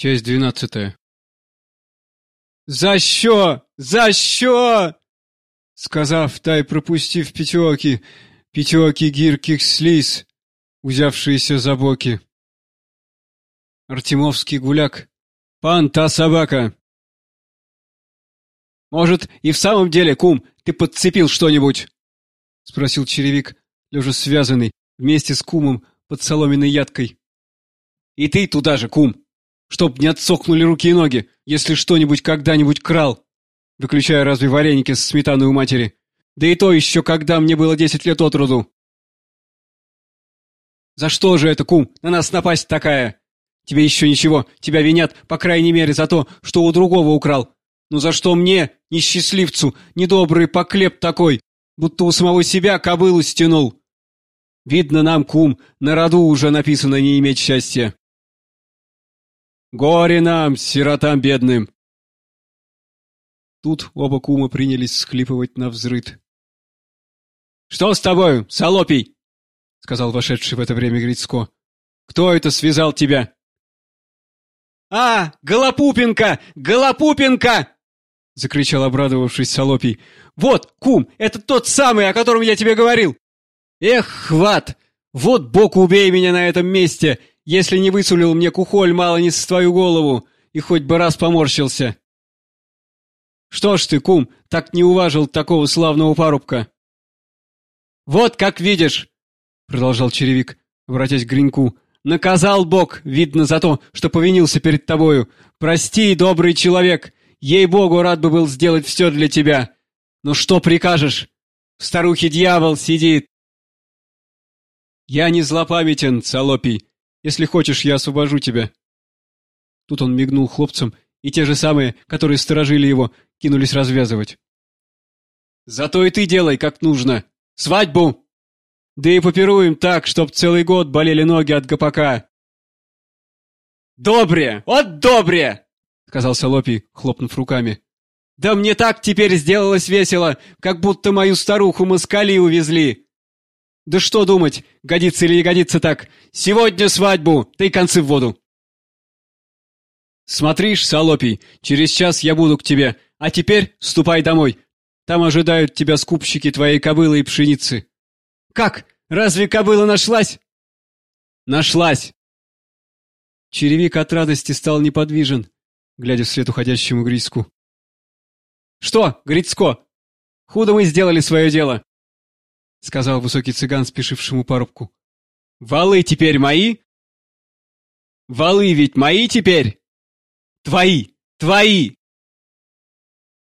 Часть двенадцатая. «За що? За що?» Сказав та й пропустив п'ятьоки, п'ятьоки гірких сліз, узявшиеся за боки. Артемовский гуляк. «Пан, та собака!» «Может, и в самом деле, кум, ты подцепил что-нибудь?» — спросил черевик, лежа связанный, вместе с кумом под соломенной ядкой. «И ты туда же, кум!» Чтоб не отсохнули руки и ноги, если что-нибудь когда-нибудь крал, выключая разве вареники с сметаной у матери. Да и то еще, когда мне было десять лет от роду. За что же это, кум, на нас напасть такая? Тебе еще ничего, тебя винят, по крайней мере, за то, что у другого украл. Но за что мне, несчастливцу, недобрый поклеп такой, будто у самого себя кобылу стянул? Видно нам, кум, на роду уже написано не иметь счастья. Горе нам, сиротам бедным!» Тут оба кума принялись схлипывать на взрыд. «Что с тобою, Солопий?» — сказал вошедший в это время Грицко. «Кто это связал тебя?» «А, Голопупенко! Голопупенко!» — закричал обрадовавшись Солопий. «Вот, кум, это тот самый, о котором я тебе говорил! Эх, хват! Вот бог убей меня на этом месте! Если не высулил мне кухоль мало не с твою голову, и хоть бы раз поморщился. Что ж ты, кум, так не уважил такого славного парубка? Вот как видишь, продолжал черевик, обратясь к Гриньку, наказал Бог, видно, за то, что повинился перед тобою. Прости, добрый человек, ей-богу, рад бы был сделать все для тебя. Но что прикажешь? В старухе дьявол сидит. Я не злопамятен, Солопий, если хочешь, я освобожу тебя. Тут он мигнул хлопцам, и те же самые, которые сторожили его, кинулись развязывать. Зато и ты делай, как нужно. Свадьбу! Да и попируем так, чтоб целый год болели ноги от гопака. «Добре! Вот добре!» — сказал Солопий, хлопнув руками. «Да мне так теперь сделалось весело, как будто мою старуху москали увезли. Да что думать, годится или не годится так. Сегодня свадьбу, и концы в воду. Смотришь, Солопий, через час я буду к тебе, а теперь ступай домой. Там ожидают тебя скупщики твоей кобылы и пшеницы. Как? Разве кобыла нашлась? Нашлась. Черевик от радости стал неподвижен, глядя вслед уходящему Грицку. Что, Грицко, худо мы сделали свое дело. — сказал высокий цыган спешившему парубку. «Валы теперь мои?» «Валы ведь мои теперь?» «Твои! Твои!»